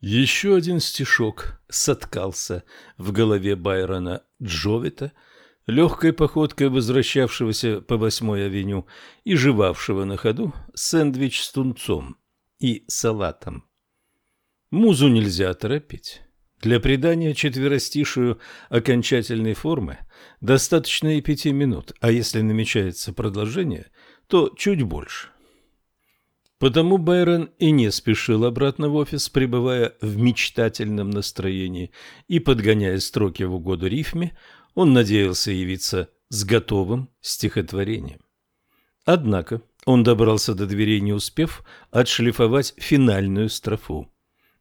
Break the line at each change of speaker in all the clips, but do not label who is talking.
Еще один стишок соткался в голове Байрона Джовита, легкой походкой возвращавшегося по восьмой авеню и жевавшего на ходу сэндвич с тунцом и салатом. Музу нельзя торопить. Для придания четверостишию окончательной формы достаточно и пяти минут, а если намечается продолжение, то чуть больше. Потому Байрон и не спешил обратно в офис, пребывая в мечтательном настроении и подгоняя строки в угоду рифме, он надеялся явиться с готовым стихотворением. Однако он добрался до дверей, не успев отшлифовать финальную строфу.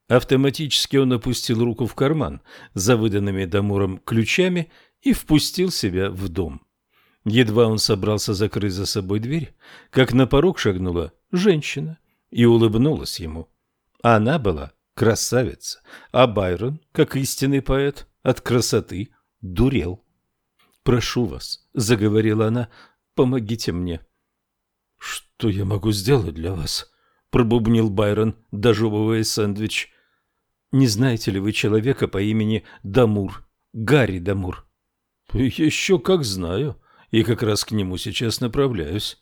Автоматически он опустил руку в карман за выданными Дамуром ключами и впустил себя в дом. Едва он собрался закрыть за собой дверь, как на порог шагнула женщина и улыбнулась ему. Она была красавица, а Байрон, как истинный поэт, от красоты дурел. «Прошу вас», — заговорила она, — «помогите мне». «Что я могу сделать для вас?» — пробубнил Байрон, дожевывая сэндвич. «Не знаете ли вы человека по имени Дамур, Гарри Дамур?» «Еще как знаю, и как раз к нему сейчас направляюсь».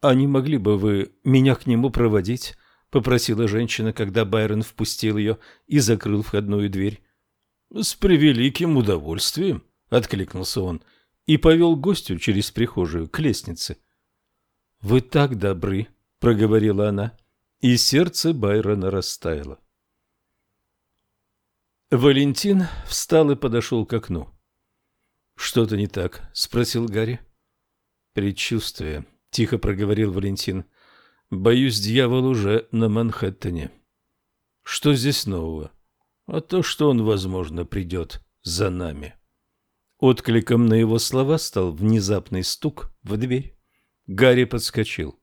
«А не могли бы вы меня к нему проводить?» — попросила женщина, когда Байрон впустил ее и закрыл входную дверь. «С превеликим удовольствием», — откликнулся он и повел гостю через прихожую к лестнице. «Вы так добры», — проговорила она, и сердце Байрона растаяло. Валентин встал и подошел к окну. «Что-то не так?» — спросил Гарри. «Предчувствие», — тихо проговорил Валентин. «Боюсь, дьявол уже на Манхэттене». «Что здесь нового?» «А то, что он, возможно, придет за нами». Откликом на его слова стал внезапный стук в дверь. Гарри подскочил.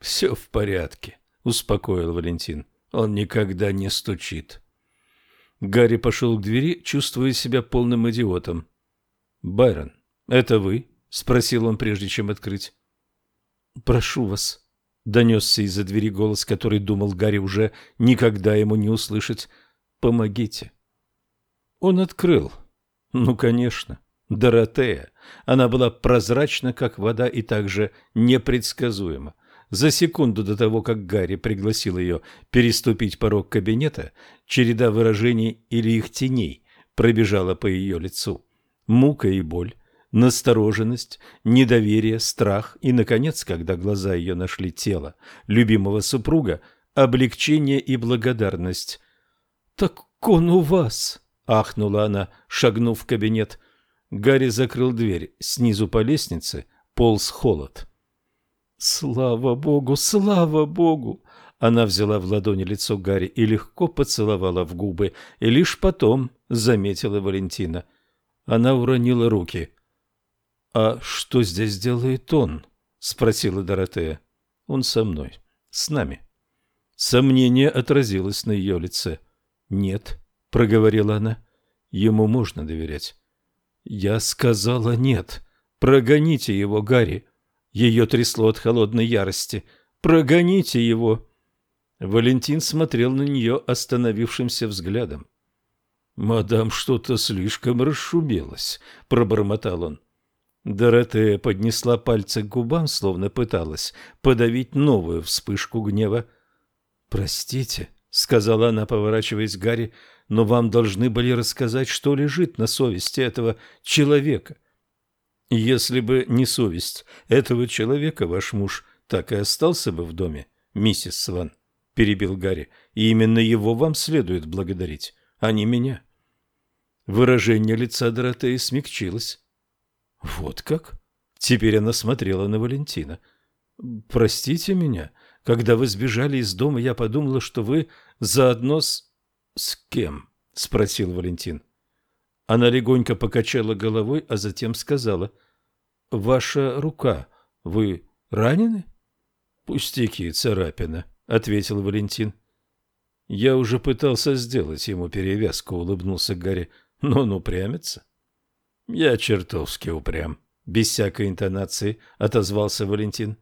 «Все в порядке», — успокоил Валентин. «Он никогда не стучит». Гарри пошел к двери, чувствуя себя полным идиотом. «Байрон, это вы?» — спросил он, прежде чем открыть. «Прошу вас», — донесся из-за двери голос, который думал Гарри уже никогда ему не услышать. «Помогите». Он открыл. Ну, конечно, Доротея. Она была прозрачна, как вода, и также непредсказуема. За секунду до того, как Гарри пригласил ее переступить порог кабинета, череда выражений или их теней пробежала по ее лицу. Мука и боль, настороженность, недоверие, страх и, наконец, когда глаза ее нашли тело любимого супруга, облегчение и благодарность. «Так он у вас!» — ахнула она, шагнув в кабинет. Гарри закрыл дверь. Снизу по лестнице полз холод. «Слава богу! Слава богу!» Она взяла в ладони лицо Гарри и легко поцеловала в губы, и лишь потом заметила Валентина. Она уронила руки. «А что здесь делает он?» — спросила Доротея. «Он со мной. С нами». Сомнение отразилось на ее лице. «Нет», — проговорила она, — «ему можно доверять». «Я сказала нет. Прогоните его, Гарри». Ее трясло от холодной ярости. «Прогоните его!» Валентин смотрел на нее остановившимся взглядом. «Мадам что-то слишком расшумелась», — пробормотал он. Доротея поднесла пальцы к губам, словно пыталась подавить новую вспышку гнева. «Простите», — сказала она, поворачиваясь к Гарри, — «но вам должны были рассказать, что лежит на совести этого человека». «Если бы не совесть этого человека, ваш муж так и остался бы в доме, миссис Сван», — перебил Гарри, — «и именно его вам следует благодарить, а не меня». Выражение лица Доротеи смягчилось. Вот как? Теперь она смотрела на Валентина. Простите меня. Когда вы сбежали из дома, я подумала, что вы заодно с... С кем? Спросил Валентин. Она легонько покачала головой, а затем сказала. Ваша рука. Вы ранены? Пустяки, царапина, ответил Валентин. Я уже пытался сделать ему перевязку, улыбнулся Гарри, но он упрямится. Я чертовски упрям, без всякой интонации отозвался Валентин.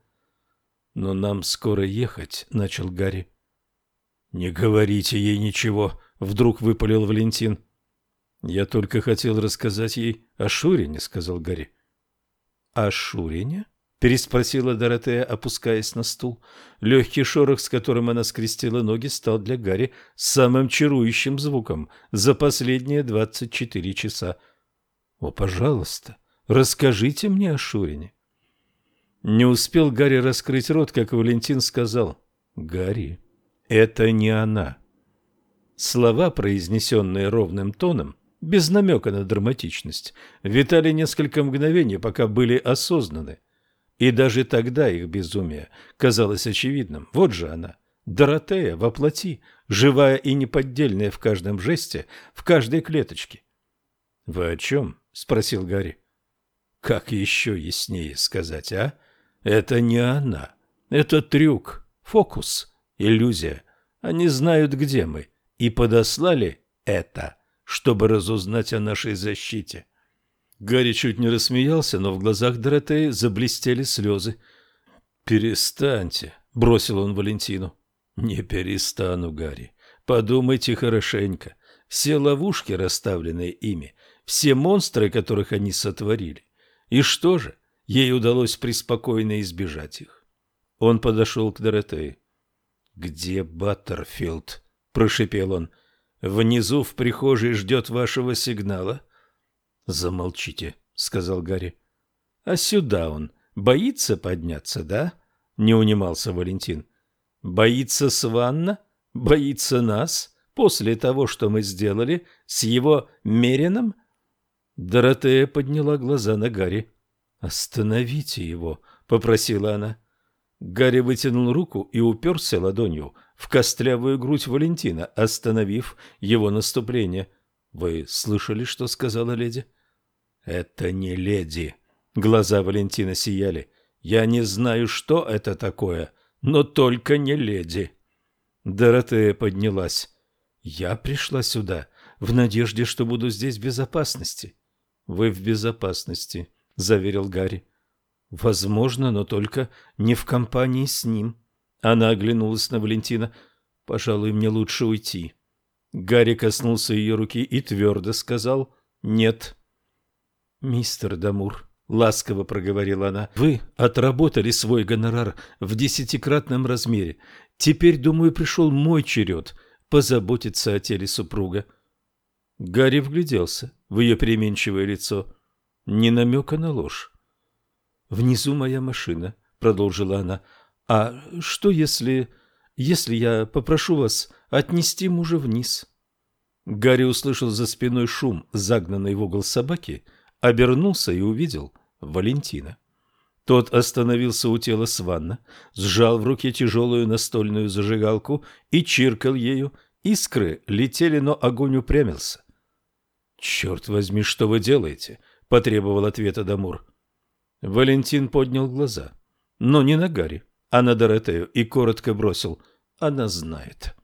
Но нам скоро ехать, начал Гарри. «Не говорите ей ничего», — вдруг выпалил Валентин. «Я только хотел рассказать ей о Шурине», — сказал Гарри. «О Шурине?» — переспросила Доротея, опускаясь на стул. Легкий шорох, с которым она скрестила ноги, стал для Гарри самым чарующим звуком за последние двадцать четыре часа. «О, пожалуйста, расскажите мне о Шурине». Не успел Гарри раскрыть рот, как Валентин сказал. «Гарри, это не она». Слова, произнесенные ровным тоном, без намека на драматичность, витали несколько мгновений, пока были осознаны. И даже тогда их безумие казалось очевидным. Вот же она, Доротея во плоти, живая и неподдельная в каждом жесте, в каждой клеточке. — Вы о чем? — спросил Гарри. — Как еще яснее сказать, а? Это не она. Это трюк, фокус, иллюзия. Они знают, где мы, и подослали это — чтобы разузнать о нашей защите. Гарри чуть не рассмеялся, но в глазах Доротеи заблестели слезы. «Перестаньте», — бросил он Валентину. «Не перестану, Гарри. Подумайте хорошенько. Все ловушки, расставленные ими, все монстры, которых они сотворили. И что же, ей удалось преспокойно избежать их?» Он подошел к Доротее. «Где Баттерфилд?» — прошепел он. Внизу в прихожей ждет вашего сигнала. Замолчите, сказал Гарри. А сюда он боится подняться, да? Не унимался Валентин. Боится Сванна? Боится нас? После того, что мы сделали с его Мерином? Доротея подняла глаза на Гарри. «Остановите его», — попросила она. Гарри вытянул руку и уперся ладонью в костлявую грудь Валентина, остановив его наступление. «Вы слышали, что сказала леди?» «Это не леди». Глаза Валентина сияли. «Я не знаю, что это такое, но только не леди». Доротея поднялась. «Я пришла сюда в надежде, что буду здесь в безопасности». «Вы в безопасности», — заверил Гарри. «Возможно, но только не в компании с ним». Она оглянулась на Валентина. «Пожалуй, мне лучше уйти». Гарри коснулся ее руки и твердо сказал «нет». «Мистер Дамур», — ласково проговорила она, — «вы отработали свой гонорар в десятикратном размере. Теперь, думаю, пришел мой черед позаботиться о теле супруга». Гарри вгляделся в ее переменчивое лицо. Не намека на ложь. «Внизу моя машина», — продолжила она, — а что если... если я попрошу вас отнести мужа вниз?» Гарри услышал за спиной шум, загнанный в угол собаки, обернулся и увидел Валентина. Тот остановился у тела Сванна, сжал в руке тяжелую настольную зажигалку и чиркал ею. Искры летели, но огонь упрямился. «Черт возьми, что вы делаете?» — потребовал ответа Дамур. Валентин поднял глаза, но не на Гарри, а на Доротею и коротко бросил «Она знает».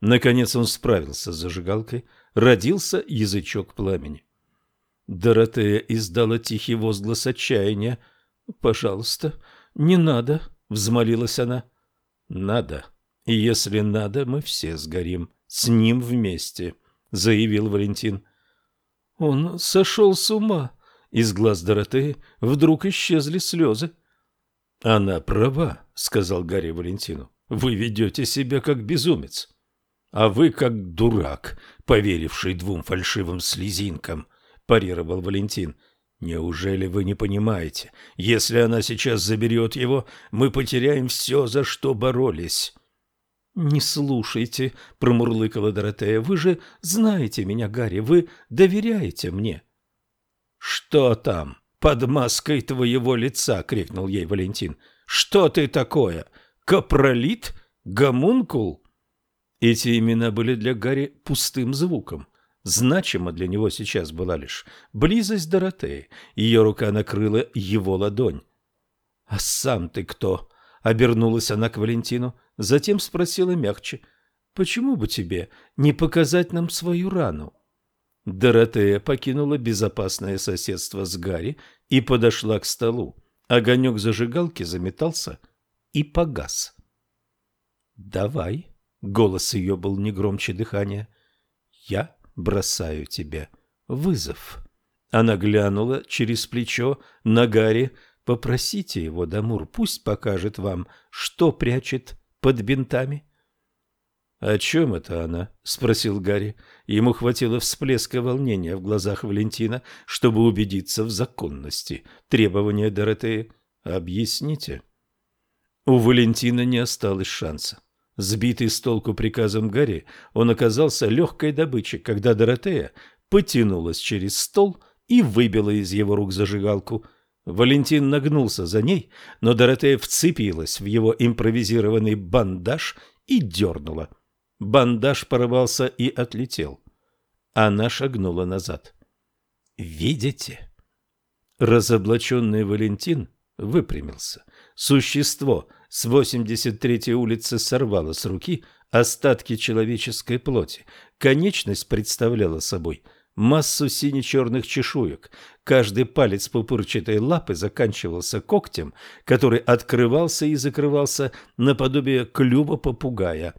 Наконец он справился с зажигалкой, родился язычок пламени. Доротея издала тихий возглас отчаяния. «Пожалуйста, не надо», — взмолилась она. «Надо. И если надо, мы все сгорим. С ним вместе», — заявил Валентин. «Он сошел с ума». Из глаз Доротеи вдруг исчезли слезы. «Она права», — сказал Гарри Валентину. «Вы ведете себя как безумец, а вы как дурак, поверивший двум фальшивым слезинкам», — парировал Валентин. «Неужели вы не понимаете? Если она сейчас заберет его, мы потеряем все, за что боролись». «Не слушайте», — промурлыкала Доротея. «Вы же знаете меня, Гарри, вы доверяете мне». «Что там?» Под маской твоего лица!» — крикнул ей Валентин. «Что ты такое? Капролит? Гомункул?» Эти имена были для Гарри пустым звуком. Значимо для него сейчас была лишь близость Доротеи. Ее рука накрыла его ладонь. «А сам ты кто?» — обернулась она к Валентину. Затем спросила мягче. «Почему бы тебе не показать нам свою рану?» Доротея покинула безопасное соседство с Гарри и подошла к столу. Огонек зажигалки заметался и погас. «Давай», Голос ее был не громче дыхания. «Я бросаю тебе вызов». Она глянула через плечо на Гарри. «Попросите его, Дамур, пусть покажет вам, что прячет под бинтами». «О чем это она?» – спросил Гарри. Ему хватило всплеска волнения в глазах Валентина, чтобы убедиться в законности требования Доротеи. «Объясните». У Валентина не осталось шанса. Сбитый с толку приказом Гарри, он оказался легкой добычей, когда Доротея потянулась через стол и выбила из его рук зажигалку. Валентин нагнулся за ней, но Доротея вцепилась в его импровизированный бандаж и дернула. Бандаж порвался и отлетел. Она шагнула назад. «Видите?» Разоблаченный Валентин выпрямился. Существо с 83-й улицы сорвало с руки остатки человеческой плоти. Конечность представляла собой массу сине-черных чешуек. Каждый палец пупырчатой лапы заканчивался когтем, который открывался и закрывался наподобие клюва попугая.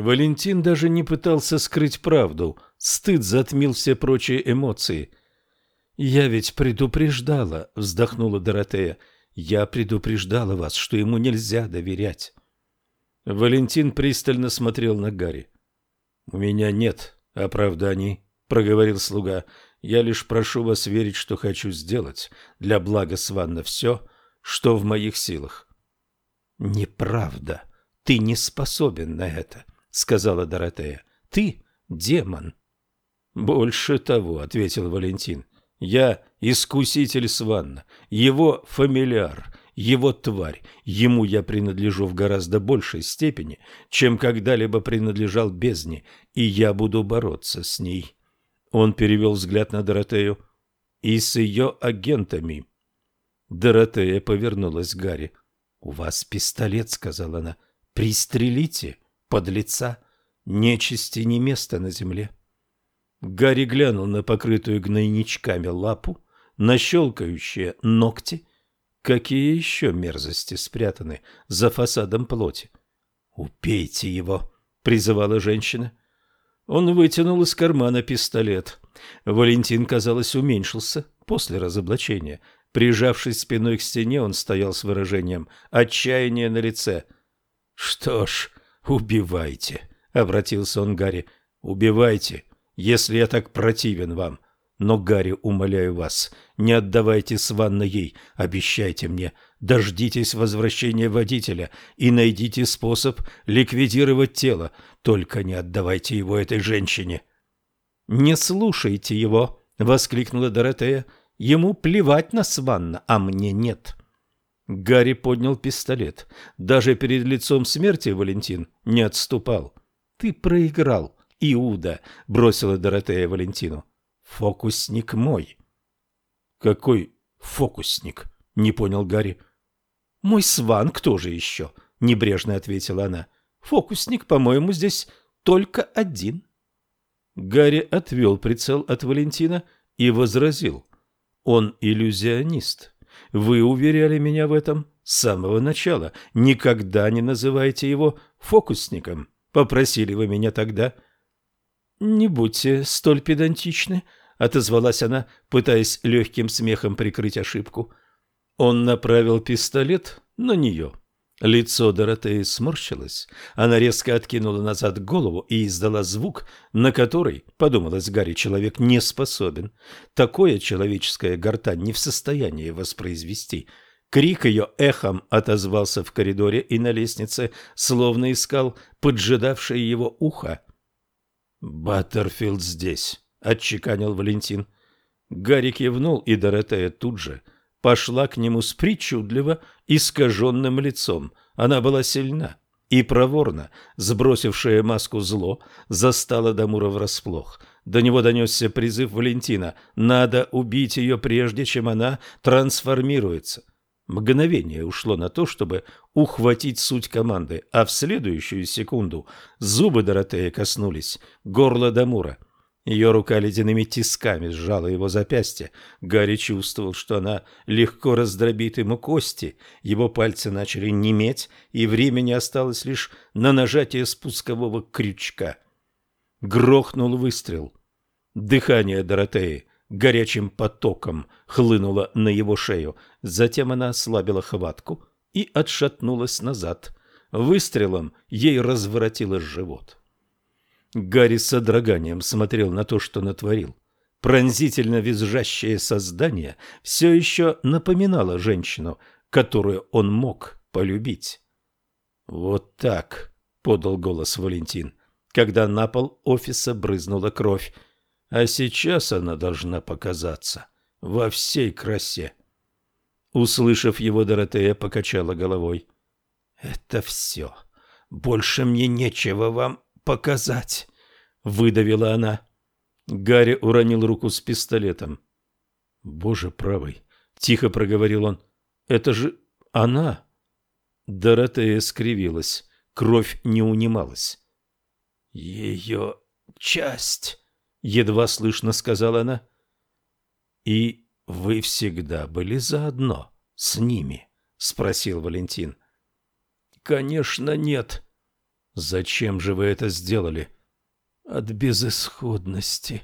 Валентин даже не пытался скрыть правду. Стыд затмил все прочие эмоции. «Я ведь предупреждала», — вздохнула Доротея. Я предупреждала вас, что ему нельзя доверять. Валентин пристально смотрел на Гарри. У меня нет оправданий, проговорил слуга. Я лишь прошу вас верить, что хочу сделать для блага Сванна все, что в моих силах. Неправда. Ты не способен на это, сказала Доротея. Ты демон. Больше того, ответил Валентин. Я искуситель Сванна, его фамильяр, его тварь. Ему я принадлежу в гораздо большей степени, чем когда-либо принадлежал бездне, и я буду бороться с ней. Он перевел взгляд на Доротею. И с ее агентами. Доротея повернулась к Гарри. «У вас пистолет», — сказала она. «Пристрелите, подлеца. Нечисти не место на земле». Гарри глянул на покрытую гнойничками лапу, на щелкающие ногти. Какие еще мерзости спрятаны за фасадом плоти? «Убейте его!» — призывала женщина. Он вытянул из кармана пистолет. Валентин, казалось, уменьшился после разоблачения. Прижавшись спиной к стене, он стоял с выражением отчаяния на лице. «Что ж, убивайте!» — обратился он к Гарри. «Убивайте! если я так противен вам. Но, Гарри, умоляю вас, не отдавайте Сванна ей, обещайте мне, дождитесь возвращения водителя и найдите способ ликвидировать тело, только не отдавайте его этой женщине. «Не слушайте его!» — воскликнула Доротея. «Ему плевать на Сванна, а мне нет». Гарри поднял пистолет. Даже перед лицом смерти Валентин не отступал. «Ты проиграл. Иуда, бросила Доротея Валентину. Фокусник мой. Какой фокусник? Не понял Гарри. Мой сван, кто же еще? Небрежно ответила она. Фокусник, по-моему, здесь только один. Гарри отвел прицел от Валентина и возразил. Он иллюзионист. Вы уверяли меня в этом с самого начала. Никогда не называйте его фокусником. Попросили вы меня тогда. — «Не будьте столь педантичны», — отозвалась она, пытаясь легким смехом прикрыть ошибку. Он направил пистолет на нее. Лицо Доротеи сморщилось. Она резко откинула назад голову и издала звук, на который, подумалось Гарри, человек не способен. Такое человеческое гортань не в состоянии воспроизвести. Крик ее эхом отозвался в коридоре и на лестнице, словно искал поджидавшее его ухо. «Баттерфилд здесь», — отчеканил Валентин. Гарри кивнул, и Доротея тут же пошла к нему с причудливо искаженным лицом. Она была сильна и проворна, сбросившая маску зло, застала Дамура врасплох. До него донесся призыв Валентина «Надо убить ее, прежде чем она трансформируется». Мгновение ушло на то, чтобы ухватить суть команды, а в следующую секунду зубы Доротея коснулись горла Дамура. Ее рука ледяными тисками сжала его запястье. Гарри чувствовал, что она легко раздробит ему кости. Его пальцы начали неметь, и времени осталось лишь на нажатие спускового крючка. Грохнул выстрел. Дыхание Доротеи горячим потоком хлынуло на его шею. Затем она ослабила хватку и отшатнулась назад. Выстрелом ей разворотило живот. Гарри с содроганием смотрел на то, что натворил. Пронзительно визжащее создание все еще напоминало женщину, которую он мог полюбить. «Вот так», — подал голос Валентин, когда на пол офиса брызнула кровь. «А сейчас она должна показаться во всей красе». Услышав его, Доротея покачала головой. «Это все. Больше мне нечего вам показать», — выдавила она. Гарри уронил руку с пистолетом. «Боже правый!» — тихо проговорил он. «Это же она!» Доротея скривилась. Кровь не унималась. «Ее часть!» — едва слышно сказала она. «И вы всегда были заодно с ними?» — спросил Валентин. «Конечно, нет», Зачем же вы это сделали? От безысходности.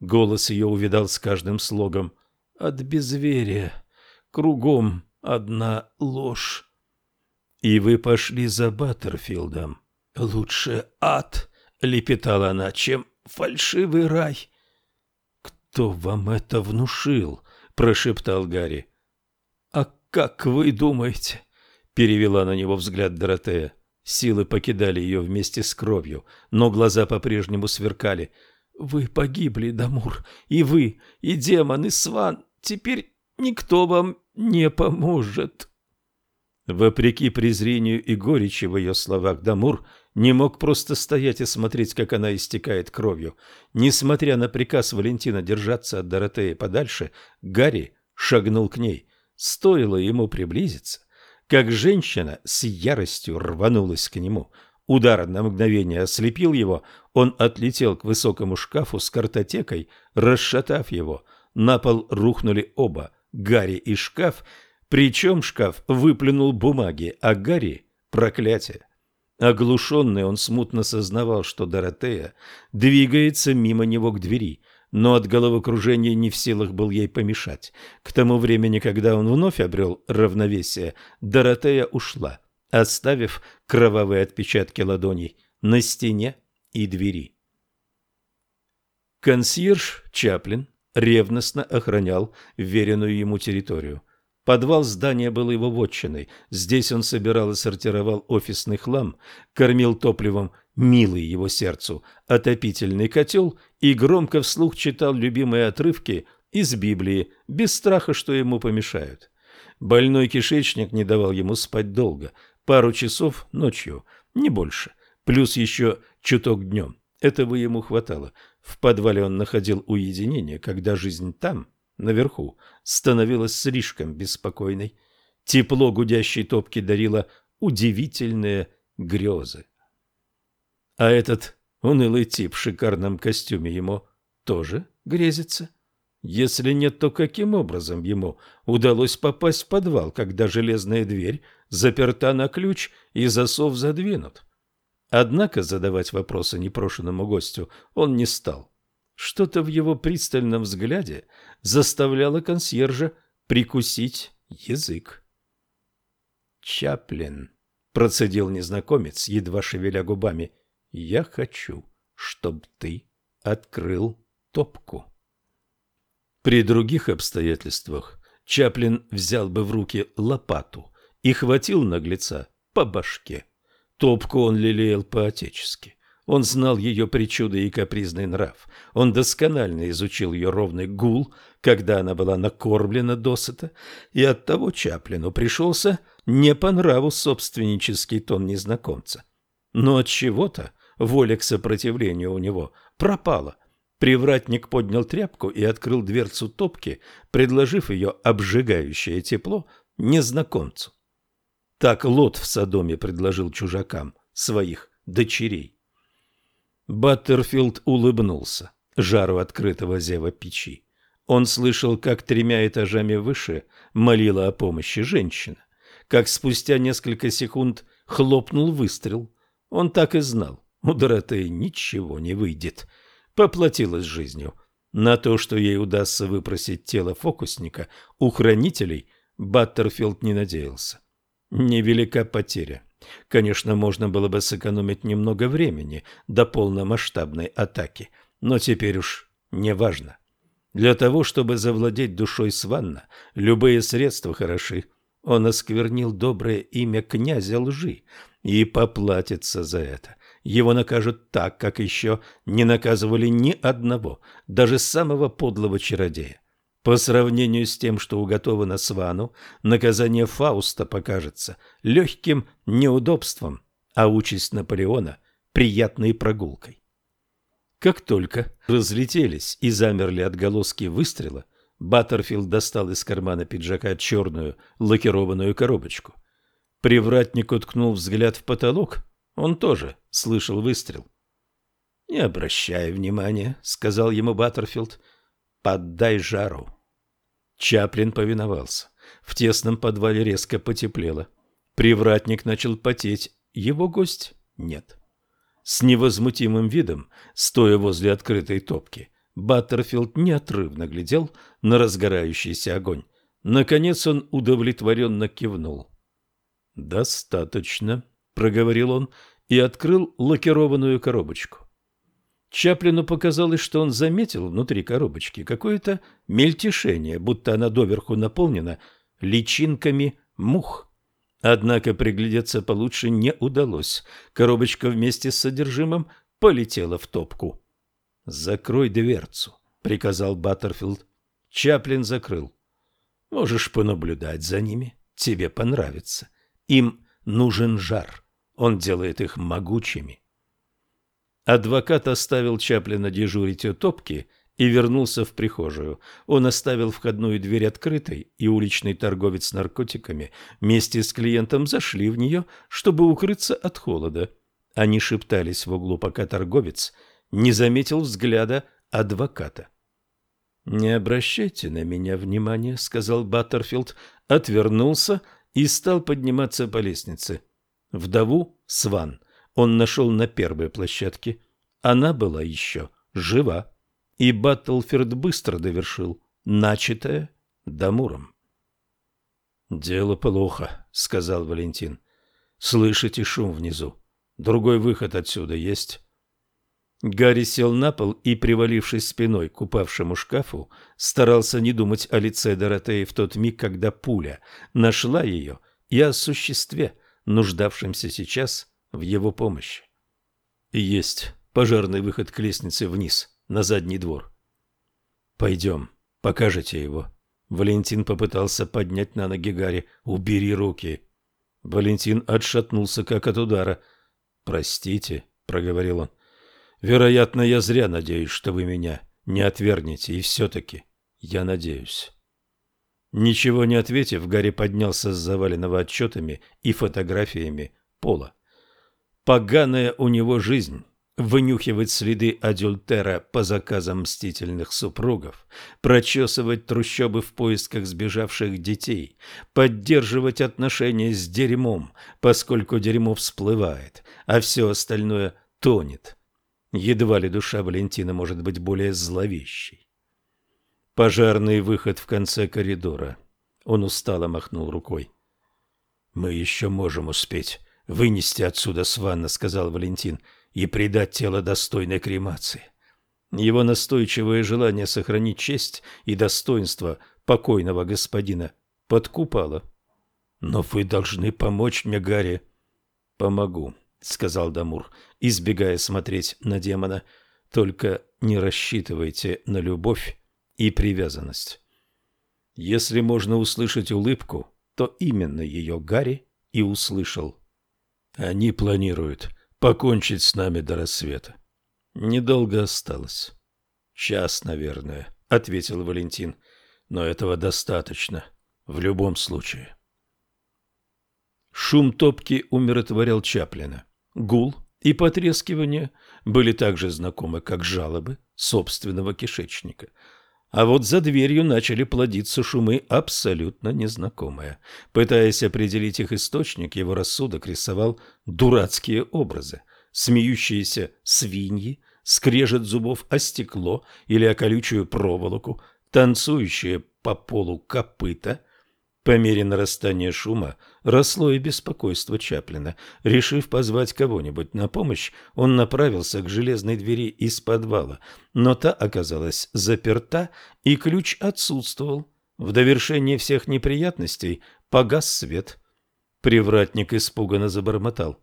Голос ее увидал с каждым слогом. От безверия. Кругом одна ложь. И вы пошли за Баттерфилдом. Лучше ад, лепетала она, чем фальшивый рай. Кто вам это внушил? прошептал Гарри. А как вы думаете? перевела на него взгляд Доротея. Силы покидали ее вместе с кровью, но глаза по-прежнему сверкали. «Вы погибли, Дамур, и вы, и демон, и Сван. Теперь никто вам не поможет». Вопреки презрению и горечи в ее словах, Дамур не мог просто стоять и смотреть, как она истекает кровью. Несмотря на приказ Валентина держаться от Доротеи подальше, Гарри шагнул к ней. Стоило ему приблизиться, как женщина с яростью рванулась к нему. Удар на мгновение ослепил его, он отлетел к высокому шкафу с картотекой, расшатав его. На пол рухнули оба, Гарри и шкаф, причем шкаф выплюнул бумаги, а Гарри – проклятие. Оглушенный он смутно сознавал, что Доротея двигается мимо него к двери – но от головокружения не в силах был ей помешать. К тому времени, когда он вновь обрел равновесие, Доротея ушла, оставив кровавые отпечатки ладоней на стене и двери. Консьерж Чаплин ревностно охранял веренную ему территорию. Подвал здания был его вотчиной. Здесь он собирал и сортировал офисный хлам, кормил топливом милый его сердцу отопительный котел и громко вслух читал любимые отрывки из Библии, без страха, что ему помешают. Больной кишечник не давал ему спать долго, пару часов ночью, не больше, плюс еще чуток днем. Этого ему хватало. В подвале он находил уединение, когда жизнь там, наверху, становилась слишком беспокойной. Тепло гудящей топки дарило удивительные грезы. А этот унылый тип в шикарном костюме ему тоже грезится? Если нет, то каким образом ему удалось попасть в подвал, когда железная дверь заперта на ключ и засов задвинут? Однако задавать вопросы непрошенному гостю он не стал. Что-то в его пристальном взгляде заставляло консьержа прикусить язык. «Чаплин», — процедил незнакомец, едва шевеля губами, — я хочу, чтобы ты открыл топку. При других обстоятельствах Чаплин взял бы в руки лопату и хватил наглеца по башке. Топку он лелеял по-отечески. Он знал ее причуды и капризный нрав. Он досконально изучил ее ровный гул, когда она была накормлена досыта, и оттого Чаплину пришелся не по нраву собственнический тон незнакомца. Но от чего-то воля к сопротивлению у него пропала. Привратник поднял тряпку и открыл дверцу топки, предложив ее обжигающее тепло незнакомцу. Так Лот в Содоме предложил чужакам своих дочерей. Баттерфилд улыбнулся. жару открытого зева печи. Он слышал, как тремя этажами выше молила о помощи женщина, как спустя несколько секунд хлопнул выстрел. Он так и знал, у Доротеи ничего не выйдет. Поплатилась жизнью. На то, что ей удастся выпросить тело фокусника, у хранителей Баттерфилд не надеялся. Невелика потеря. Конечно, можно было бы сэкономить немного времени до полномасштабной атаки, но теперь уж не важно. Для того, чтобы завладеть душой Сванна, любые средства хороши. Он осквернил доброе имя князя лжи и поплатится за это. Его накажут так, как еще не наказывали ни одного, даже самого подлого чародея. По сравнению с тем, что уготовано Свану, наказание Фауста покажется легким неудобством, а участь Наполеона – приятной прогулкой. Как только разлетелись и замерли отголоски выстрела, Баттерфилд достал из кармана пиджака черную лакированную коробочку. Привратник уткнул взгляд в потолок, он тоже слышал выстрел. «Не обращай внимания», — сказал ему Баттерфилд, — «поддай жару». Чаплин повиновался. В тесном подвале резко потеплело. Привратник начал потеть, его гость нет. С невозмутимым видом, стоя возле открытой топки, Баттерфилд неотрывно глядел на разгорающийся огонь. Наконец он удовлетворенно кивнул. «Достаточно», — проговорил он и открыл лакированную коробочку. Чаплину показалось, что он заметил внутри коробочки какое-то мельтешение, будто она доверху наполнена личинками мух. Однако приглядеться получше не удалось. Коробочка вместе с содержимым полетела в топку. «Закрой дверцу», — приказал Баттерфилд. Чаплин закрыл. «Можешь понаблюдать за ними. Тебе понравится. Им нужен жар. Он делает их могучими». Адвокат оставил Чаплина дежурить у топки и вернулся в прихожую. Он оставил входную дверь открытой, и уличный торговец наркотиками вместе с клиентом зашли в нее, чтобы укрыться от холода. Они шептались в углу, пока торговец не заметил взгляда адвоката. «Не обращайте на меня внимания», — сказал Баттерфилд, отвернулся и стал подниматься по лестнице. Вдову Сван он нашел на первой площадке. Она была еще жива, и Баттлфирд быстро довершил начатое Дамуром. «Дело плохо», — сказал Валентин. «Слышите шум внизу? Другой выход отсюда есть?» Гарри сел на пол и, привалившись спиной к упавшему шкафу, старался не думать о лице Доротеи в тот миг, когда пуля нашла ее, и о существе, нуждавшемся сейчас в его помощи. Есть пожарный выход к лестнице вниз, на задний двор. «Пойдем, покажете его». Валентин попытался поднять на ноги Гарри. «Убери руки». Валентин отшатнулся, как от удара. «Простите», — проговорил он. «Вероятно, я зря надеюсь, что вы меня не отвергнете, и все-таки я надеюсь». Ничего не ответив, Гарри поднялся с заваленного отчетами и фотографиями пола. Поганая у него жизнь. Вынюхивать следы адюльтера по заказам мстительных супругов, прочесывать трущобы в поисках сбежавших детей, поддерживать отношения с дерьмом, поскольку дерьмо всплывает, а все остальное тонет. Едва ли душа Валентина может быть более зловещей. Пожарный выход в конце коридора. Он устало махнул рукой. «Мы еще можем успеть вынести отсюда Сванна, сказал Валентин, и предать тело достойной кремации. Его настойчивое желание сохранить честь и достоинство покойного господина подкупало. Но вы должны помочь мне, Гарри. Помогу, сказал Дамур, избегая смотреть на демона. Только не рассчитывайте на любовь и привязанность. Если можно услышать улыбку, то именно ее Гарри и услышал. Они планируют покончить с нами до рассвета. Недолго осталось. Час, наверное, ответил Валентин. Но этого достаточно в любом случае. Шум топки умиротворял Чаплина. Гул и потрескивание были так же знакомы, как жалобы собственного кишечника. А вот за дверью начали плодиться шумы абсолютно незнакомые. Пытаясь определить их источник, его рассудок рисовал дурацкие образы. Смеющиеся свиньи, скрежет зубов о стекло или о колючую проволоку, танцующие по полу копыта, по мере нарастания шума росло и беспокойство Чаплина. Решив позвать кого-нибудь на помощь, он направился к железной двери из подвала, но та оказалась заперта, и ключ отсутствовал. В довершение всех неприятностей погас свет. Привратник испуганно забормотал.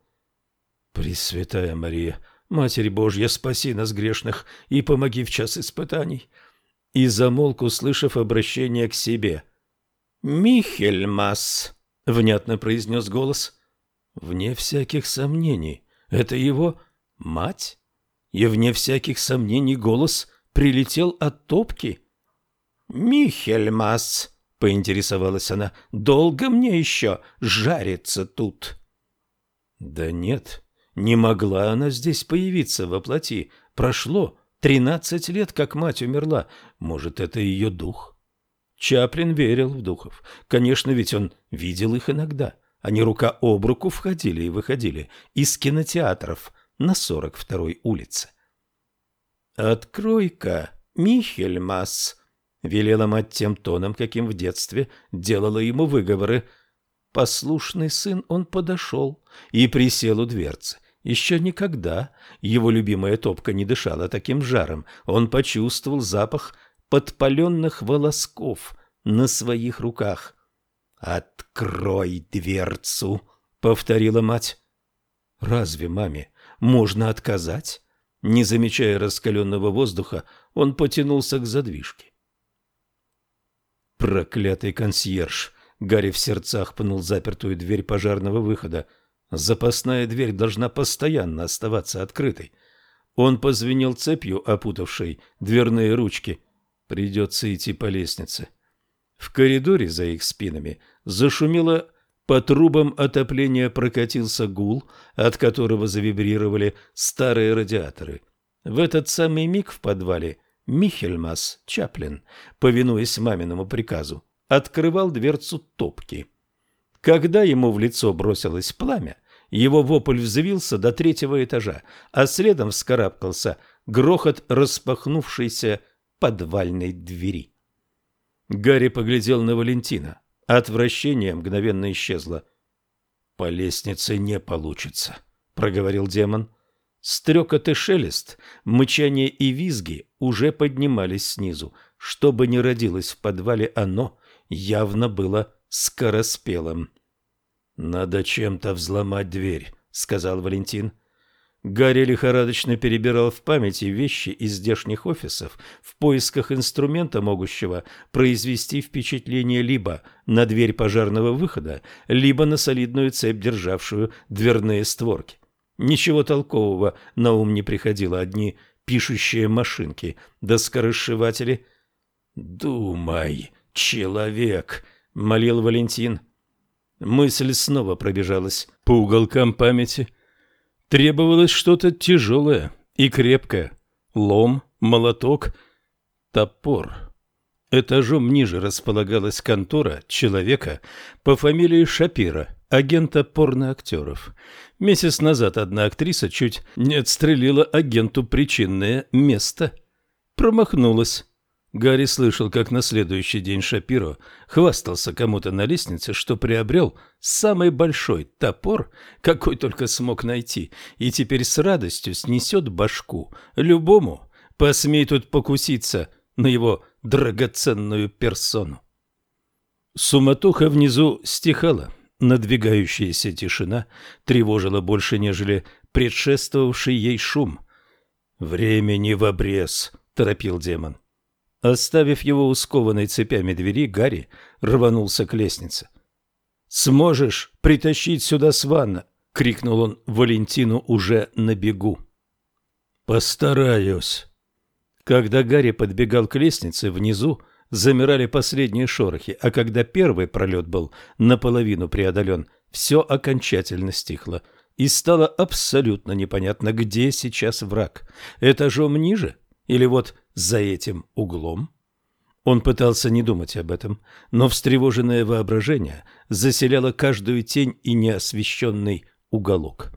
«Пресвятая Мария, Матерь Божья, спаси нас грешных и помоги в час испытаний!» И замолк, услышав обращение к себе – «Михельмас», — внятно произнес голос. «Вне всяких сомнений, это его мать?» И вне всяких сомнений голос прилетел от топки. «Михельмас», — поинтересовалась она, — «долго мне еще жариться тут?» «Да нет, не могла она здесь появиться во плоти. Прошло тринадцать лет, как мать умерла. Может, это ее дух?» Чаплин верил в духов. Конечно, ведь он видел их иногда. Они рука об руку входили и выходили из кинотеатров на 42-й улице. «Открой-ка, Михельмас», — велела мать тем тоном, каким в детстве делала ему выговоры. Послушный сын он подошел и присел у дверцы. Еще никогда его любимая топка не дышала таким жаром. Он почувствовал запах подпаленных волосков на своих руках. «Открой дверцу!» — повторила мать. «Разве маме можно отказать?» Не замечая раскаленного воздуха, он потянулся к задвижке. Проклятый консьерж! Гарри в сердцах пнул запертую дверь пожарного выхода. Запасная дверь должна постоянно оставаться открытой. Он позвенел цепью, опутавшей дверные ручки, Придется идти по лестнице. В коридоре за их спинами зашумело по трубам отопления прокатился гул, от которого завибрировали старые радиаторы. В этот самый миг в подвале Михельмас Чаплин, повинуясь маминому приказу, открывал дверцу топки. Когда ему в лицо бросилось пламя, его вопль взвился до третьего этажа, а следом вскарабкался грохот распахнувшейся подвальной двери. Гарри поглядел на Валентина. Отвращение мгновенно исчезло. «По лестнице не получится», — проговорил демон. Стрекот и шелест, мычание и визги уже поднимались снизу. Что бы ни родилось в подвале, оно явно было скороспелым. «Надо чем-то взломать дверь», — сказал Валентин. Гарри лихорадочно перебирал в памяти вещи из здешних офисов в поисках инструмента, могущего произвести впечатление либо на дверь пожарного выхода, либо на солидную цепь, державшую дверные створки. Ничего толкового на ум не приходило, одни пишущие машинки, доскоросшиватели. «Думай, человек!» — молил Валентин. Мысль снова пробежалась по уголкам памяти — Требовалось что-то тяжелое и крепкое. Лом, молоток, топор. Этажом ниже располагалась контора человека по фамилии Шапира, агента порноактеров. Месяц назад одна актриса чуть не отстрелила агенту причинное место. Промахнулась. Гарри слышал, как на следующий день Шапиро хвастался кому-то на лестнице, что приобрел самый большой топор, какой только смог найти, и теперь с радостью снесет башку любому, посмей тут покуситься на его драгоценную персону. Суматоха внизу стихала, надвигающаяся тишина тревожила больше, нежели предшествовавший ей шум. «Времени в обрез», — торопил демон. Оставив его у цепями двери, Гарри рванулся к лестнице. «Сможешь притащить сюда Сванна?» — крикнул он Валентину уже на бегу. «Постараюсь». Когда Гарри подбегал к лестнице, внизу замирали последние шорохи, а когда первый пролет был наполовину преодолен, все окончательно стихло. и стало абсолютно непонятно, где сейчас враг. Этажом ниже или вот за этим углом? Он пытался не думать об этом, но встревоженное воображение заселяло каждую тень и неосвещенный уголок.